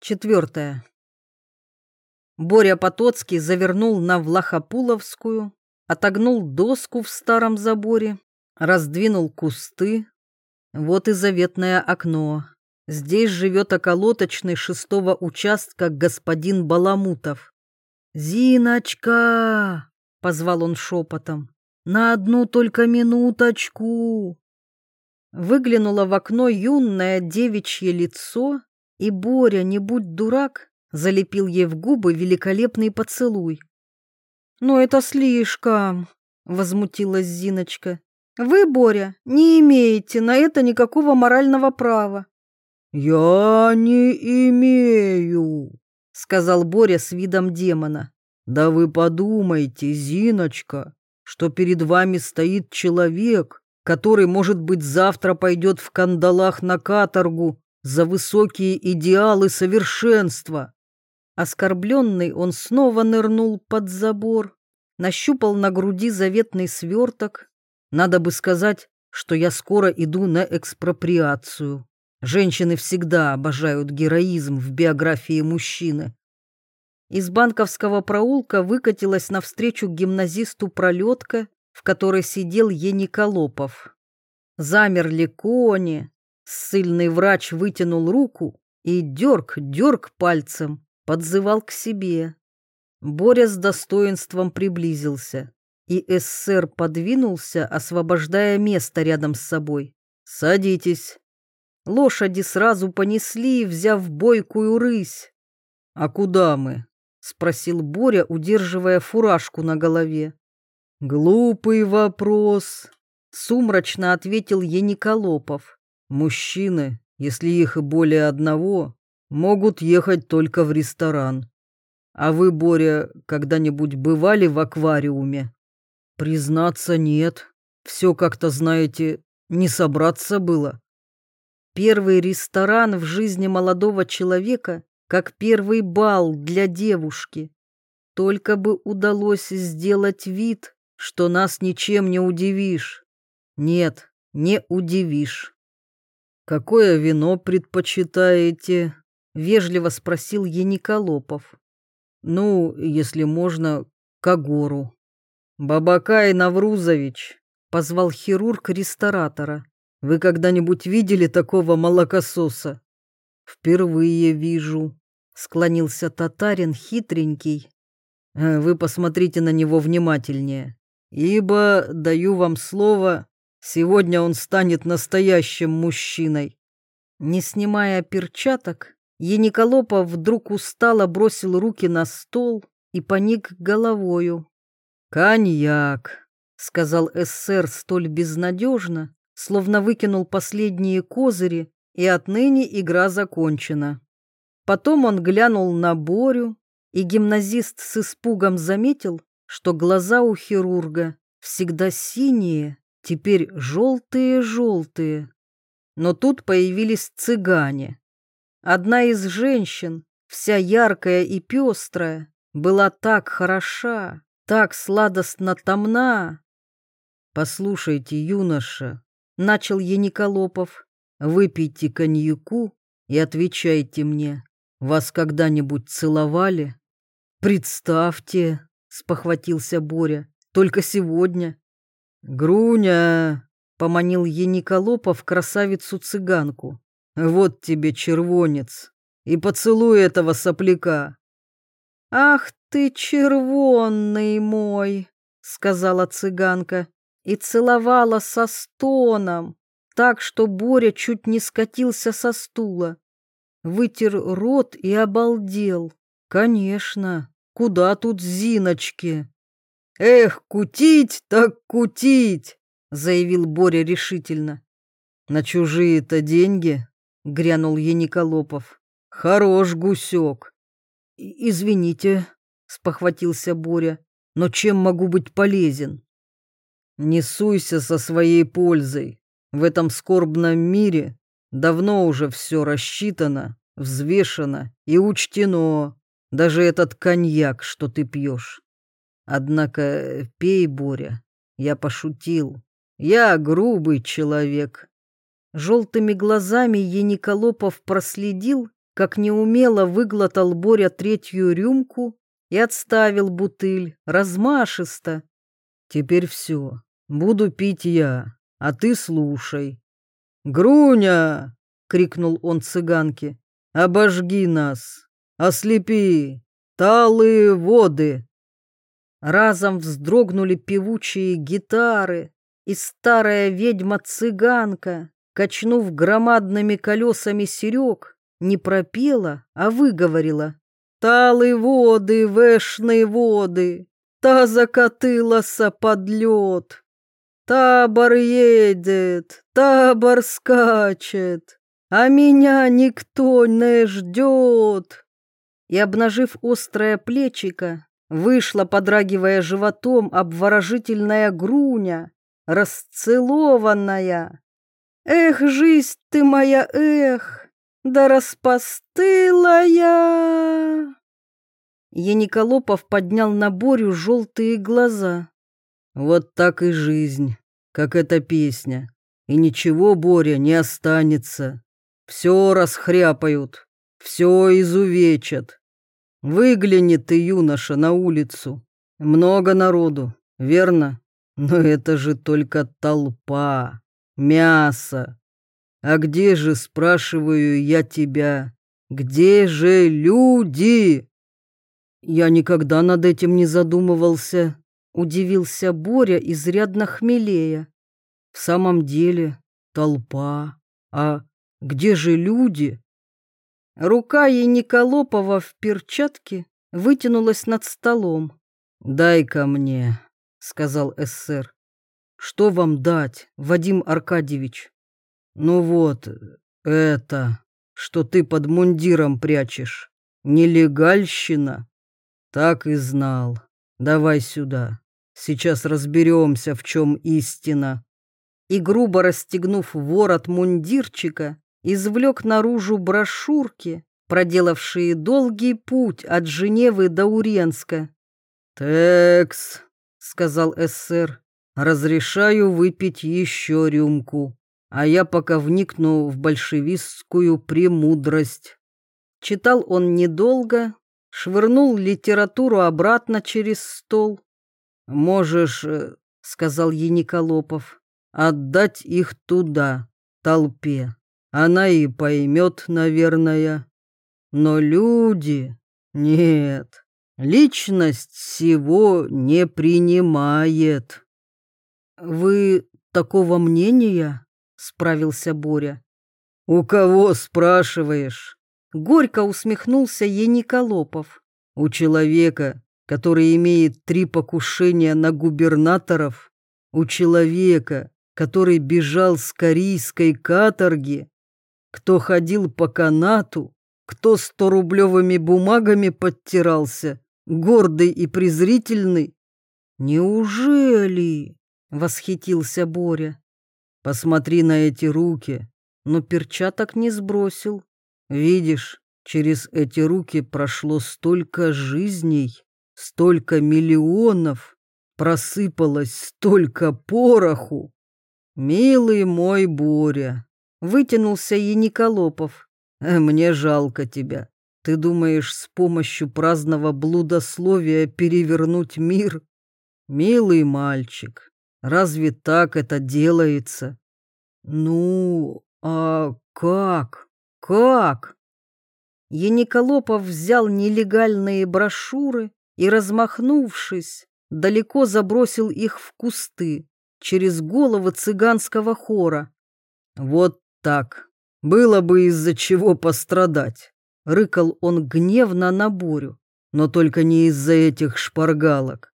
Четвертое. Боря Потоцкий завернул на Влахопуловскую, отогнул доску в старом заборе, раздвинул кусты. Вот и заветное окно. Здесь живет околоточный шестого участка господин Баламутов. «Зиночка!» — позвал он шепотом. «На одну только минуточку!» Выглянуло в окно юное девичье лицо и Боря, не будь дурак, залепил ей в губы великолепный поцелуй. «Но это слишком», — возмутилась Зиночка. «Вы, Боря, не имеете на это никакого морального права». «Я не имею», — сказал Боря с видом демона. «Да вы подумайте, Зиночка, что перед вами стоит человек, который, может быть, завтра пойдет в кандалах на каторгу за высокие идеалы совершенства. Оскорбленный он снова нырнул под забор, нащупал на груди заветный сверток. Надо бы сказать, что я скоро иду на экспроприацию. Женщины всегда обожают героизм в биографии мужчины. Из банковского проулка выкатилась навстречу гимназисту пролетка, в которой сидел Ениколопов. Замерли кони, Ссыльный врач вытянул руку и дерг, дерг пальцем, подзывал к себе. Боря с достоинством приблизился, и эсэр подвинулся, освобождая место рядом с собой. «Садитесь». Лошади сразу понесли, взяв бойкую рысь. «А куда мы?» — спросил Боря, удерживая фуражку на голове. «Глупый вопрос», — сумрачно ответил Ениколопов. Мужчины, если их и более одного, могут ехать только в ресторан. А вы, Боря, когда-нибудь бывали в аквариуме? Признаться, нет. Все как-то, знаете, не собраться было. Первый ресторан в жизни молодого человека, как первый бал для девушки. Только бы удалось сделать вид, что нас ничем не удивишь. Нет, не удивишь. «Какое вино предпочитаете?» — вежливо спросил Ениколопов. «Ну, если можно, Кагору». «Бабакай Наврузович», — позвал хирург ресторатора. «Вы когда-нибудь видели такого молокососа?» «Впервые вижу», — склонился татарин хитренький. «Э, «Вы посмотрите на него внимательнее, ибо, даю вам слово, Сегодня он станет настоящим мужчиной. Не снимая перчаток, Ениколопов вдруг устало бросил руки на стол и поник головою. «Коньяк», — сказал эсэр столь безнадежно, словно выкинул последние козыри, и отныне игра закончена. Потом он глянул на Борю, и гимназист с испугом заметил, что глаза у хирурга всегда синие, теперь желтые-желтые. Но тут появились цыгане. Одна из женщин, вся яркая и пестрая, была так хороша, так сладостно томна. «Послушайте, юноша», — начал Яниколопов, — «выпейте коньяку и отвечайте мне, вас когда-нибудь целовали?» «Представьте», — спохватился Боря, — «только сегодня, «Груня!» — поманил Ениколопов красавицу-цыганку. «Вот тебе червонец! И поцелуй этого сопляка!» «Ах ты, червонный мой!» — сказала цыганка и целовала со стоном, так что Боря чуть не скатился со стула. Вытер рот и обалдел. «Конечно, куда тут Зиночки?» «Эх, кутить так кутить!» — заявил Боря решительно. «На чужие-то деньги?» — грянул Ениколопов. «Хорош гусек!» «Извините», — спохватился Боря, — «но чем могу быть полезен?» «Не суйся со своей пользой. В этом скорбном мире давно уже все рассчитано, взвешено и учтено, даже этот коньяк, что ты пьешь. Однако пей, Боря, я пошутил. Я грубый человек. Желтыми глазами Ениколопов проследил, как неумело выглотал Боря третью рюмку и отставил бутыль размашисто. «Теперь все, буду пить я, а ты слушай». «Груня!» — крикнул он цыганке. «Обожги нас! Ослепи! Талые воды!» Разом вздрогнули певучие гитары, и старая ведьма-цыганка, качнув громадными колесами серег, не пропела, а выговорила. «Талы воды, вешные воды, та закатылася под лед. Табор едет, табор скачет, а меня никто не ждет». И, обнажив острое плечико, вышла, подрагивая животом, обворожительная груня, расцелованная. Эх, жизнь ты моя, эх, да распостыла я. Яниколопов поднял на Борю желтые глаза. Вот так и жизнь, как эта песня. И ничего, Боря, не останется. Все расхряпают, все изувечат. Выгляни ты, юноша, на улицу. Много народу, верно? Но это же только толпа, мясо. А где же, спрашиваю я тебя, где же люди? Я никогда над этим не задумывался, удивился Боря, изрядно хмелея. В самом деле, толпа. А где же люди? Рука ей Николопова в перчатке вытянулась над столом. «Дай-ка мне», — сказал эсэр. «Что вам дать, Вадим Аркадьевич?» «Ну вот, это, что ты под мундиром прячешь, нелегальщина?» «Так и знал. Давай сюда. Сейчас разберемся, в чем истина». И грубо расстегнув ворот мундирчика, извлек наружу брошюрки, проделавшие долгий путь от Женевы до Уренска. «Текс», — сказал эсэр, — «разрешаю выпить еще рюмку, а я пока вникну в большевистскую премудрость». Читал он недолго, швырнул литературу обратно через стол. «Можешь, э, — сказал Ениколопов, — отдать их туда, толпе. Она и поймет, наверное. Но люди... Нет, личность всего не принимает. «Вы такого мнения?» — справился Боря. «У кого спрашиваешь?» Горько усмехнулся Ениколопов. «У человека, который имеет три покушения на губернаторов, у человека, который бежал с корейской каторги, кто ходил по канату, кто сто-рублевыми бумагами подтирался, гордый и презрительный. «Неужели?» — восхитился Боря. «Посмотри на эти руки, но перчаток не сбросил. Видишь, через эти руки прошло столько жизней, столько миллионов, просыпалось столько пороху. Милый мой Боря, Вытянулся и Николопов. «Э, «Мне жалко тебя. Ты думаешь с помощью праздного блудословия перевернуть мир? Милый мальчик, разве так это делается?» «Ну, а как? Как?» Ениколопов взял нелегальные брошюры и, размахнувшись, далеко забросил их в кусты через головы цыганского хора. «Вот так, было бы из-за чего пострадать. Рыкал он гневно на Борю, но только не из-за этих шпаргалок.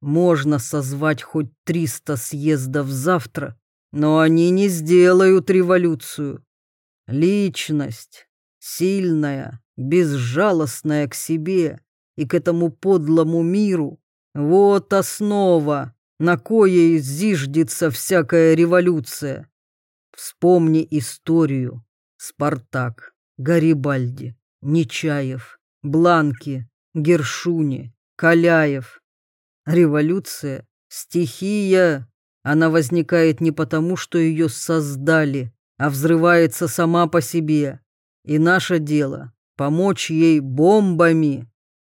Можно созвать хоть триста съездов завтра, но они не сделают революцию. Личность, сильная, безжалостная к себе и к этому подлому миру, вот основа, на коей зиждется всякая революция. Вспомни историю. Спартак, Гарибальди, Нечаев, Бланки, Гершуни, Каляев. Революция — стихия. Она возникает не потому, что ее создали, а взрывается сама по себе. И наше дело помочь ей бомбами.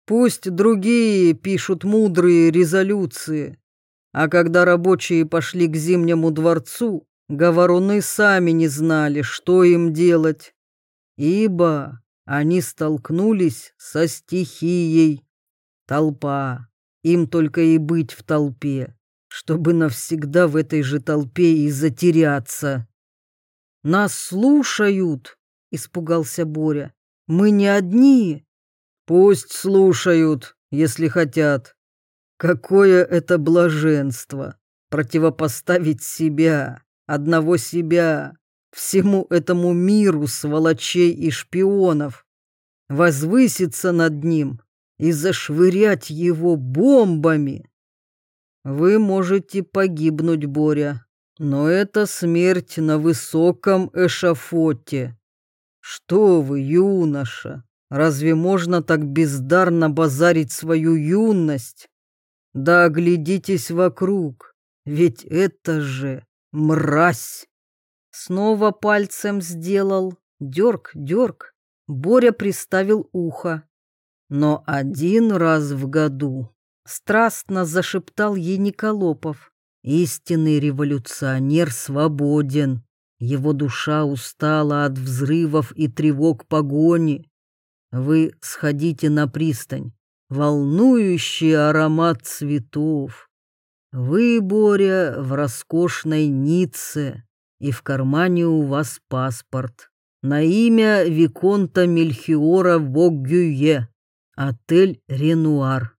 Пусть другие пишут мудрые резолюции. А когда рабочие пошли к Зимнему дворцу, говоруны сами не знали, что им делать, ибо они столкнулись со стихией. Толпа. Им только и быть в толпе, чтобы навсегда в этой же толпе и затеряться. «Нас слушают!» — испугался Боря. «Мы не одни!» «Пусть слушают, если хотят. Какое это блаженство противопоставить себя, одного себя, всему этому миру сволочей и шпионов, возвыситься над ним и зашвырять его бомбами. Вы можете погибнуть, Боря, но это смерть на высоком эшафоте. Что вы, юноша, разве можно так бездарно базарить свою юность? Да оглядитесь вокруг, ведь это же мразь. Снова пальцем сделал, дерг, дерг. Боря приставил ухо. Но один раз в году страстно зашептал ей Николопов. Истинный революционер свободен. Его душа устала от взрывов и тревог погони. Вы сходите на пристань. Волнующий аромат цветов. Вы, Боря, в роскошной Ницце, и в кармане у вас паспорт. На имя Виконта Мельхиора Воггюе. Отель «Ренуар».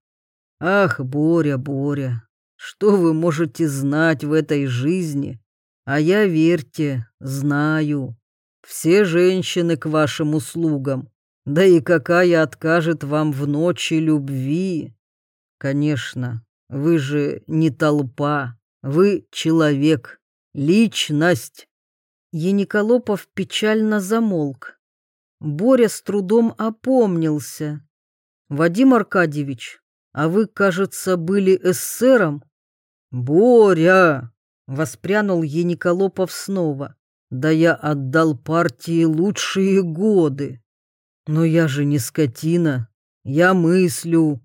Ах, Боря, Боря, что вы можете знать в этой жизни? А я, верьте, знаю. Все женщины к вашим услугам. Да и какая откажет вам в ночи любви? Конечно, вы же не толпа, вы человек, личность. Ениколопов печально замолк. Боря с трудом опомнился. Вадим Аркадьевич, а вы, кажется, были эсером? Боря! Воспрянул Ениколопов снова. Да я отдал партии лучшие годы. Но я же не скотина. Я мыслю.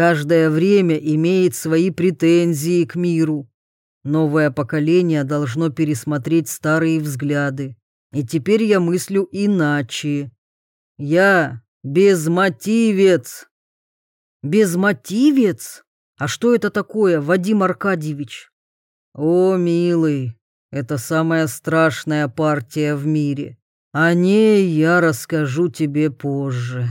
Каждое время имеет свои претензии к миру. Новое поколение должно пересмотреть старые взгляды. И теперь я мыслю иначе. Я Безмотивец. Безмотивец? А что это такое, Вадим Аркадьевич? О, милый, это самая страшная партия в мире. О ней я расскажу тебе позже.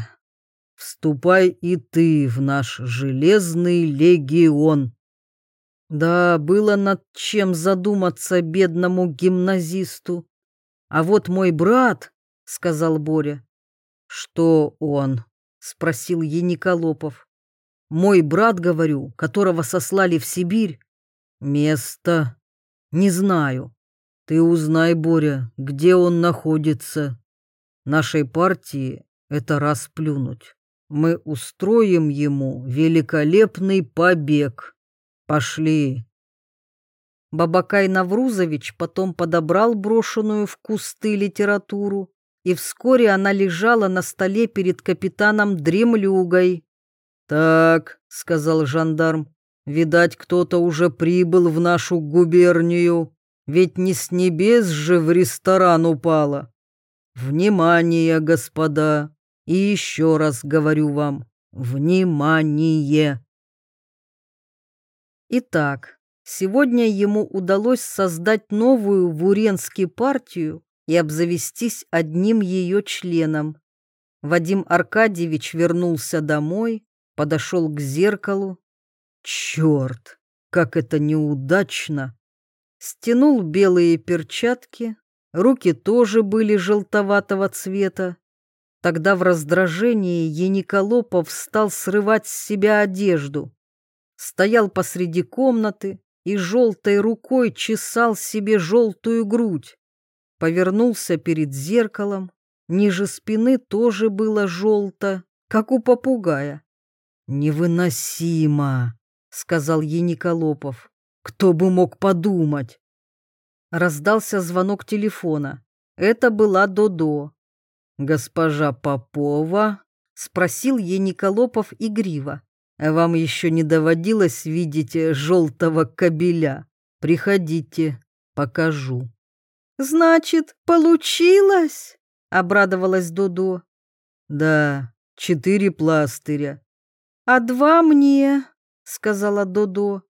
Вступай и ты в наш железный легион. Да, было над чем задуматься бедному гимназисту. А вот мой брат, сказал Боря, «Что он?» — спросил Ениколопов. «Мой брат, говорю, которого сослали в Сибирь. Место? Не знаю. Ты узнай, Боря, где он находится. Нашей партии это расплюнуть. Мы устроим ему великолепный побег. Пошли». Бабакай Наврузович потом подобрал брошенную в кусты литературу и вскоре она лежала на столе перед капитаном Дремлюгой. «Так», — сказал жандарм, — «видать, кто-то уже прибыл в нашу губернию, ведь не с небес же в ресторан упало. Внимание, господа, и еще раз говорю вам, внимание!» Итак, сегодня ему удалось создать новую в Уренске партию, и обзавестись одним ее членом. Вадим Аркадьевич вернулся домой, подошел к зеркалу. Черт, как это неудачно! Стянул белые перчатки, руки тоже были желтоватого цвета. Тогда в раздражении Ениколопов стал срывать с себя одежду. Стоял посреди комнаты и желтой рукой чесал себе желтую грудь повернулся перед зеркалом. Ниже спины тоже было желто, как у попугая. «Невыносимо!» — сказал Ениколопов. «Кто бы мог подумать?» Раздался звонок телефона. Это была Додо. Госпожа Попова? Спросил Ениколопов игриво. Вам еще не доводилось видеть желтого кобеля? Приходите, покажу. Значит, получилось? Обрадовалась Дудо. Да, четыре пластыря. А два мне, сказала Дудо.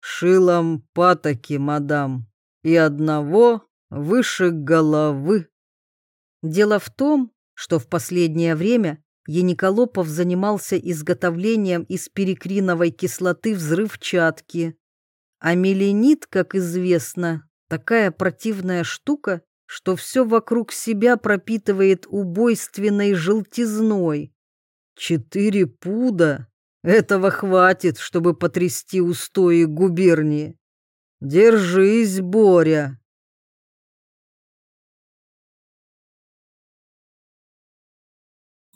Шилом патоки, мадам, и одного выше головы. Дело в том, что в последнее время Ениколопов занимался изготовлением из перекриновой кислоты взрывчатки. А меленит, как известно, такая противная штука, что все вокруг себя пропитывает убойственной желтизной. Четыре пуда? Этого хватит, чтобы потрясти устои губернии. Держись, Боря.